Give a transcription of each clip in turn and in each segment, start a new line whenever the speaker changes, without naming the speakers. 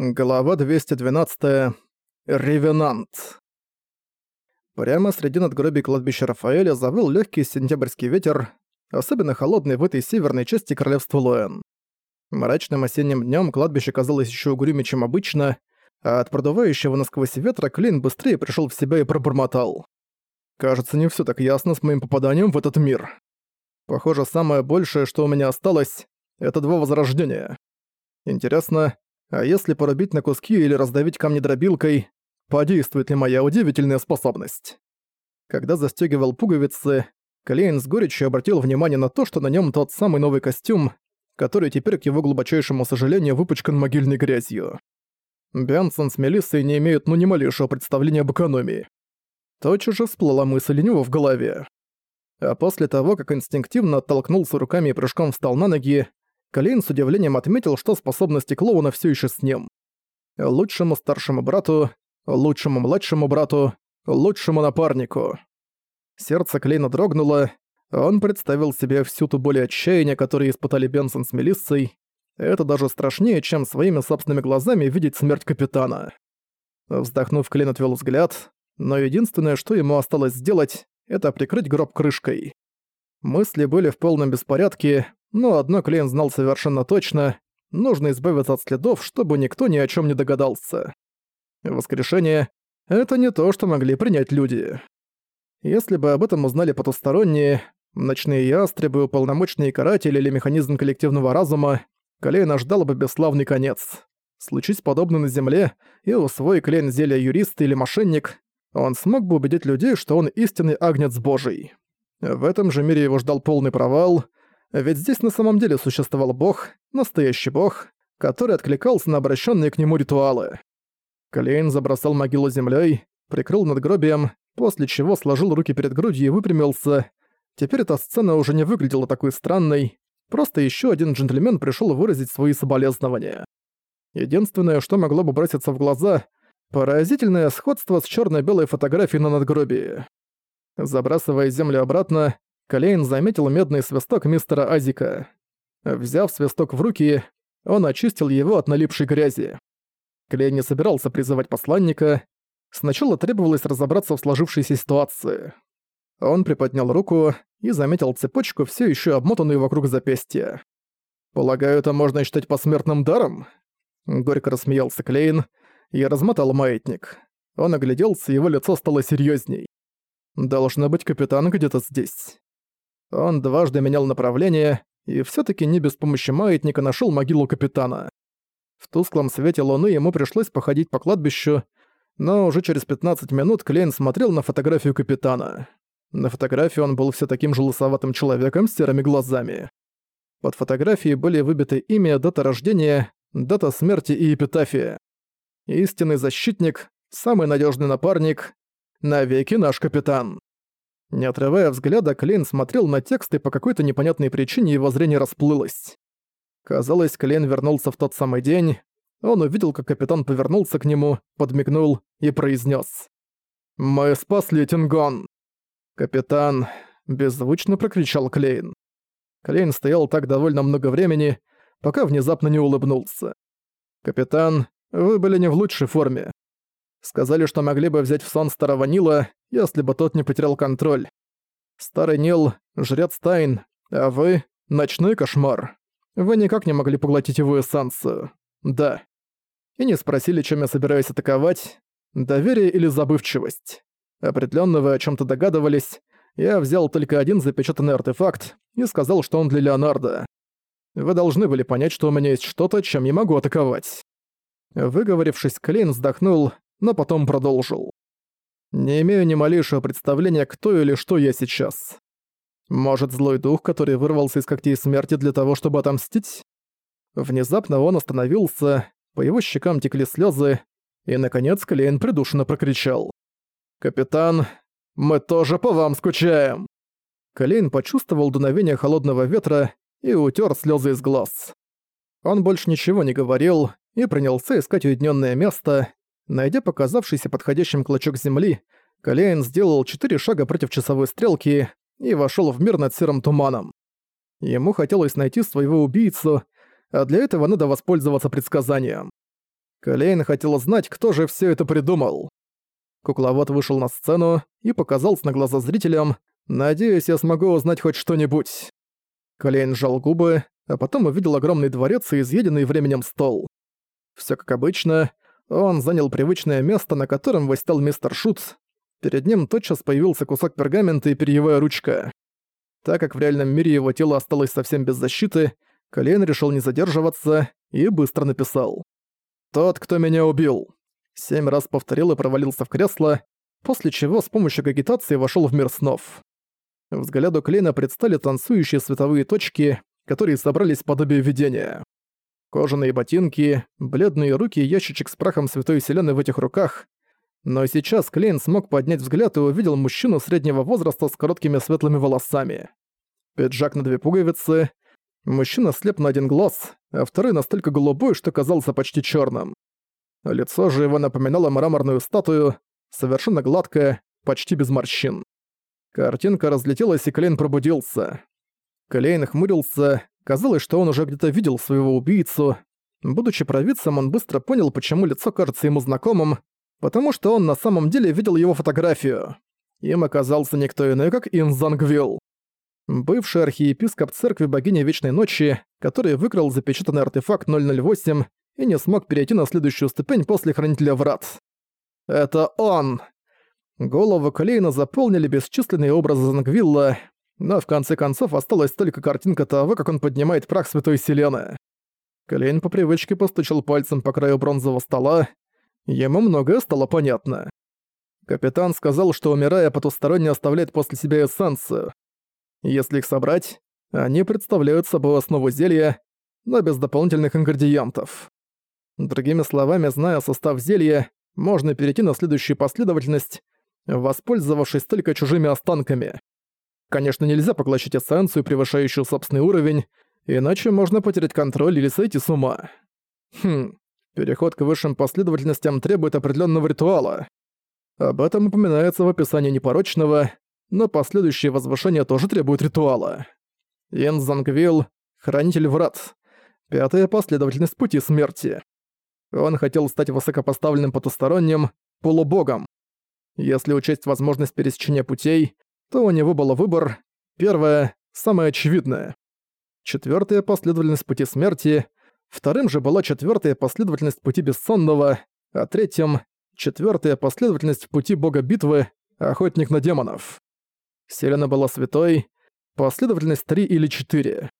Глава 212. Ревенант. Прямо среди надгробий кладбища Рафаэля завыл легкий сентябрьский ветер, особенно холодный в этой северной части королевства Луэн. Мрачным осенним днем кладбище казалось еще угрюмее, чем обычно, а от продувающего насквозь ветра Клейн быстрее пришел в себя и пробормотал. «Кажется, не все так ясно с моим попаданием в этот мир. Похоже, самое большее, что у меня осталось, это два возрождения. Интересно, а если порубить на куски или раздавить камни дробилкой, подействует ли моя удивительная способность? Когда застёгивал пуговицы, Клейн с горечью обратил внимание на то, что на нём тот самый новый костюм, который теперь, к его глубочайшему сожалению, выпачкан могильной грязью. Бянсон с Мелиссой не имеют ну ни малейшего представления об экономии. Тотчас же всплыла мысль у него в голове. А после того, как инстинктивно оттолкнулся руками и прыжком встал на ноги, Калейн с удивлением отметил, что способности клоуна все еще с ним. Лучшему старшему брату, лучшему младшему брату, лучшему напарнику. Сердце Клейна дрогнуло, он представил себе всю ту боль и отчаяния, которые испытали Бенсон с Мелиссой. Это даже страшнее, чем своими собственными глазами видеть смерть капитана. Вздохнув, Клейн отвел взгляд, но единственное, что ему осталось сделать, это прикрыть гроб крышкой. Мысли были в полном беспорядке, но одно Клейн знал совершенно точно — нужно избавиться от следов, чтобы никто ни о чем не догадался. Воскрешение — это не то, что могли принять люди. Если бы об этом узнали потусторонние, ночные ястребы, уполномоченные каратели или механизм коллективного разума, Клейна ждал бы бесславный конец. Случись подобно на Земле, и усвой Клейн зелья юрист или мошенник, он смог бы убедить людей, что он истинный агнец божий. В этом же мире его ждал полный провал — ведь здесь на самом деле существовал бог, настоящий бог, который откликался на обращенные к нему ритуалы. Клейн забросал могилу землей, прикрыл надгробием, после чего сложил руки перед грудью и выпрямился. Теперь эта сцена уже не выглядела такой странной, просто еще один джентльмен пришел выразить свои соболезнования. Единственное, что могло бы броситься в глаза — поразительное сходство с черно белой фотографией на надгробии. Забрасывая землю обратно, Калейн заметил медный свисток мистера Азика. Взяв свисток в руки, он очистил его от налипшей грязи. Клейн не собирался призывать посланника. Сначала требовалось разобраться в сложившейся ситуации. Он приподнял руку и заметил цепочку, все еще обмотанную вокруг запястья. «Полагаю, это можно считать посмертным даром?» Горько рассмеялся Клейн и размотал маятник. Он огляделся, его лицо стало серьезней. «Должно быть капитан где-то здесь». Он дважды менял направление и все таки не без помощи маятника нашел могилу капитана. В тусклом свете луны ему пришлось походить по кладбищу, но уже через 15 минут Клейн смотрел на фотографию капитана. На фотографии он был все таким же лысоватым человеком с серыми глазами. Под фотографией были выбиты имя, дата рождения, дата смерти и эпитафия. Истинный защитник, самый надежный напарник, навеки наш капитан. Не отрывая взгляда, Клейн смотрел на текст, и по какой-то непонятной причине его зрение расплылось. Казалось, Клейн вернулся в тот самый день. Он увидел, как капитан повернулся к нему, подмигнул и произнес: «Мы спасли Тингон!» «Капитан!» — беззвучно прокричал Клейн. Клейн стоял так довольно много времени, пока внезапно не улыбнулся. «Капитан, вы были не в лучшей форме. Сказали, что могли бы взять в сон старого Нила, если бы тот не потерял контроль. Старый Нил — жрец тайн, а вы — ночной кошмар. Вы никак не могли поглотить его эссенцию. Да. И не спросили, чем я собираюсь атаковать. Доверие или забывчивость. Определенно вы о чем то догадывались. Я взял только один запечатанный артефакт и сказал, что он для Леонардо. Вы должны были понять, что у меня есть что-то, чем я могу атаковать. Выговорившись, Клейн вздохнул, но потом продолжил. «Не имею ни малейшего представления, кто или что я сейчас. Может, злой дух, который вырвался из когтей смерти для того, чтобы отомстить?» Внезапно он остановился, по его щекам текли слезы, и, наконец, Клейн придушенно прокричал. «Капитан, мы тоже по вам скучаем!» Клейн почувствовал дуновение холодного ветра и утер слезы из глаз. Он больше ничего не говорил и принялся искать уединенное место, Найдя показавшийся подходящим клочок земли, Калейн сделал четыре шага против часовой стрелки и вошел в мир над серым туманом. Ему хотелось найти своего убийцу, а для этого надо воспользоваться предсказанием. Клейн хотел знать, кто же все это придумал. Кукловод вышел на сцену и показался на глаза зрителям, «Надеюсь, я смогу узнать хоть что-нибудь». Клейн сжал губы, а потом увидел огромный дворец и изъеденный временем стол. Все как обычно, он занял привычное место, на котором восстал мистер Шут. Перед ним тотчас появился кусок пергамента и перьевая ручка. Так как в реальном мире его тело осталось совсем без защиты, Клейн решил не задерживаться и быстро написал. «Тот, кто меня убил». Семь раз повторил и провалился в кресло, после чего с помощью агитации вошел в мир снов. Взгляду Клейна предстали танцующие световые точки, которые собрались подобие видения. Кожаные ботинки, бледные руки и ящичек с прахом Святой Вселенной в этих руках. Но сейчас Клейн смог поднять взгляд и увидел мужчину среднего возраста с короткими светлыми волосами. Пиджак на две пуговицы. Мужчина слеп на один глаз, а второй настолько голубой, что казался почти черным. Лицо же его напоминало мраморную статую, совершенно гладкое, почти без морщин. Картинка разлетелась, и Клейн пробудился. Клейн хмурился, казалось, что он уже где-то видел своего убийцу. Будучи провидцем, он быстро понял, почему лицо кажется ему знакомым, потому что он на самом деле видел его фотографию. Им оказался никто иной, как Инзангвилл. Бывший архиепископ церкви богини Вечной Ночи, который выкрал запечатанный артефакт 008 и не смог перейти на следующую ступень после Хранителя Врат. «Это он!» Голову Клейна заполнили бесчисленные образы Зангвилла, но в конце концов осталась только картинка того, как он поднимает прах Святой Селены. Клейн по привычке постучал пальцем по краю бронзового стола. Ему многое стало понятно. Капитан сказал, что умирая потусторонне оставляет после себя эссенцию. Если их собрать, они представляют собой основу зелья, но без дополнительных ингредиентов. Другими словами, зная состав зелья, можно перейти на следующую последовательность, воспользовавшись только чужими останками. Конечно, нельзя поглощать эссенцию, превышающую собственный уровень, иначе можно потерять контроль или сойти с ума. Хм, переход к высшим последовательностям требует определенного ритуала. Об этом упоминается в описании непорочного, но последующее возвышение тоже требует ритуала. Янзангвилл — Хранитель Врат. Пятая последовательность Пути Смерти. Он хотел стать высокопоставленным потусторонним, полубогом. Если учесть возможность пересечения путей, то у него был выбор. Первое – самое очевидное. Четвертая последовательность пути смерти. Вторым же была четвертая последовательность пути бессонного, а третьим – четвертая последовательность пути бога битвы, охотник на демонов. Селена была святой, последовательность 3 или 4.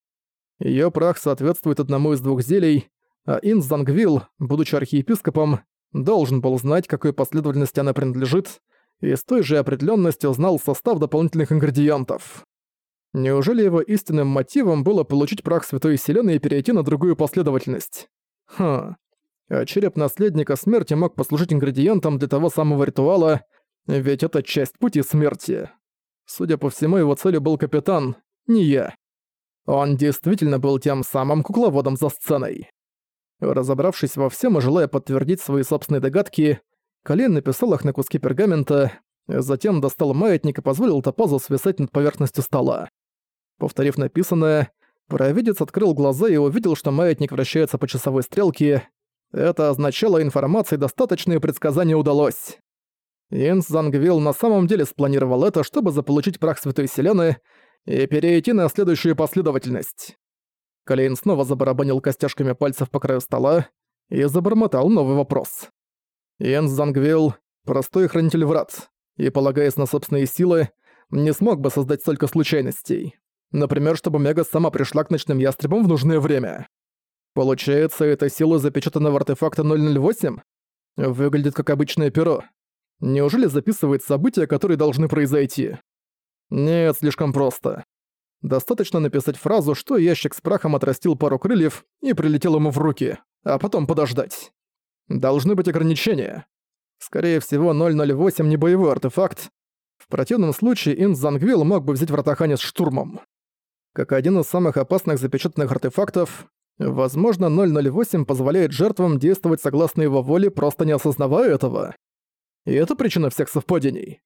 Её прах соответствует одному из двух зелий, а Инзангвилл, будучи архиепископом, должен был знать, какой последовательности она принадлежит, и с той же определенностью знал состав дополнительных ингредиентов. Неужели его истинным мотивом было получить прах Святой Селены и перейти на другую последовательность? Хм. А череп наследника смерти мог послужить ингредиентом для того самого ритуала, ведь это часть пути смерти. Судя по всему, его целью был капитан, не я. Он действительно был тем самым кукловодом за сценой. Разобравшись во всем и желая подтвердить свои собственные догадки, Колен написал их на куски пергамента, затем достал маятник и позволил топазу свисать над поверхностью стола. Повторив написанное, провидец открыл глаза и увидел, что маятник вращается по часовой стрелке. Это означало, информации достаточно и предсказание удалось. Инс Зангвилл на самом деле спланировал это, чтобы заполучить прах Святой Селены и перейти на следующую последовательность. Колейн снова забарабанил костяшками пальцев по краю стола и забормотал новый вопрос. Йенс Зангвилл – простой хранитель врат, и, полагаясь на собственные силы, не смог бы создать столько случайностей. Например, чтобы Мега сама пришла к ночным ястребам в нужное время. Получается, эта сила запечатана в артефакте 008? Выглядит как обычное перо. Неужели записывает события, которые должны произойти? Нет, слишком просто. Достаточно написать фразу, что ящик с прахом отрастил пару крыльев и прилетел ему в руки, а потом подождать. Должны быть ограничения. Скорее всего, 008 не боевой артефакт. В противном случае Инс Зангвилл мог бы взять Вратахани с штурмом. Как один из самых опасных запечатанных артефактов, возможно, 008 позволяет жертвам действовать согласно его воле, просто не осознавая этого. И это причина всех совпадений.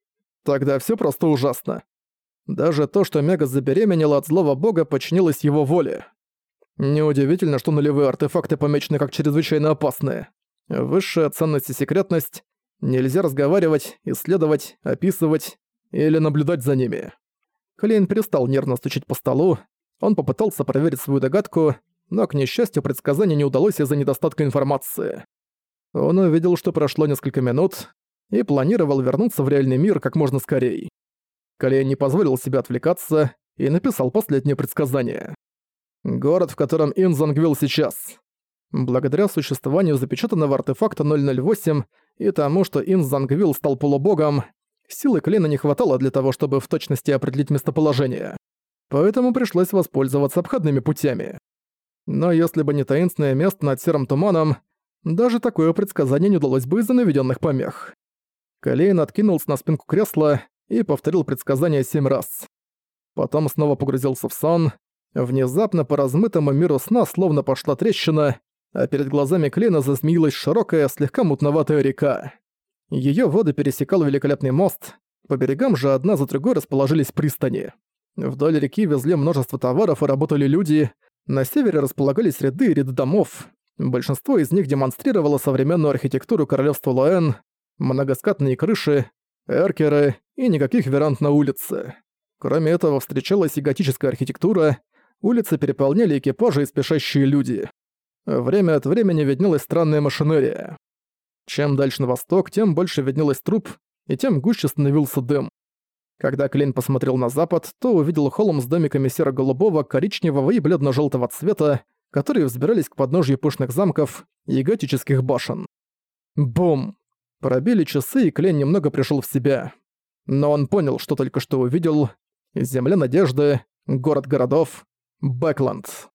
Тогда все просто ужасно. Даже то, что Мега забеременела от злого бога, подчинилось его воле. Неудивительно, что нулевые артефакты помечены как чрезвычайно опасные. Высшая ценность и секретность. Нельзя разговаривать, исследовать, описывать или наблюдать за ними. Клейн перестал нервно стучать по столу. Он попытался проверить свою догадку, но, к несчастью, предсказание не удалось из-за недостатка информации. Он увидел, что прошло несколько минут, и планировал вернуться в реальный мир как можно скорее. Клейн не позволил себе отвлекаться и написал последнее предсказание. Город, в котором Инзангвилл сейчас. Благодаря существованию запечатанного артефакта 008 и тому, что Инзангвилл стал полубогом, силы Клейна не хватало для того, чтобы в точности определить местоположение. Поэтому пришлось воспользоваться обходными путями. Но если бы не таинственное место над серым туманом, даже такое предсказание не удалось бы из-за наведенных помех. Клейн откинулся на спинку кресла и повторил предсказание семь раз. Потом снова погрузился в сон. Внезапно по размытому миру сна словно пошла трещина, а перед глазами Клейна зазмеилась широкая, слегка мутноватая река. Её воды пересекал великолепный мост, по берегам же одна за другой расположились пристани. Вдоль реки везли множество товаров и работали люди, на севере располагались ряды и ряды домов. Большинство из них демонстрировало современную архитектуру королевства Луэн, многоскатные крыши, эркеры и никаких веранд на улице. Кроме этого, встречалась и готическая архитектура, улицы переполняли экипажи и спешащие люди. Время от времени виднелась странная машинерия. Чем дальше на восток, тем больше виднелось труп, и тем гуще становился дым. Когда Клейн посмотрел на запад, то увидел холм с домиками серо-голубого, коричневого и бледно-желтого цвета, которые взбирались к подножью пышных замков и готических башен. Бум! Пробили часы, и Клейн немного пришел в себя. Но он понял, что только что увидел. Земля надежды, город городов, Бэкленд.